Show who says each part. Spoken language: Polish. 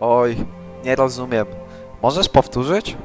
Speaker 1: Oj, nie rozumiem. Możesz powtórzyć?